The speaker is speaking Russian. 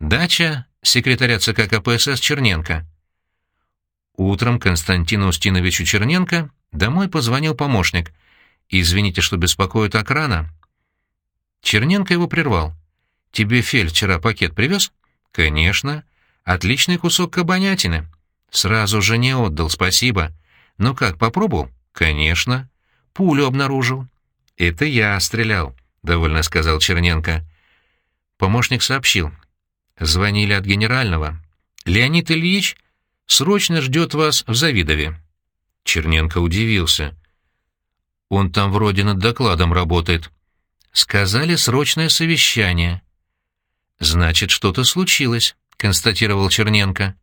Дача секретаря ЦК КПСС Черненко. Утром Константину Устиновичу Черненко домой позвонил помощник. «Извините, что беспокою так рано». Черненко его прервал. «Тебе Фель вчера пакет привез?» «Конечно. Отличный кусок кабанятины. Сразу же не отдал, спасибо. Ну как, попробовал?» «Конечно. Пулю обнаружил». «Это я стрелял», — довольно сказал Черненко. Помощник сообщил. Звонили от генерального. «Леонид Ильич срочно ждет вас в Завидове». Черненко удивился. «Он там вроде над докладом работает». «Сказали срочное совещание». «Значит, что-то случилось», — констатировал Черненко.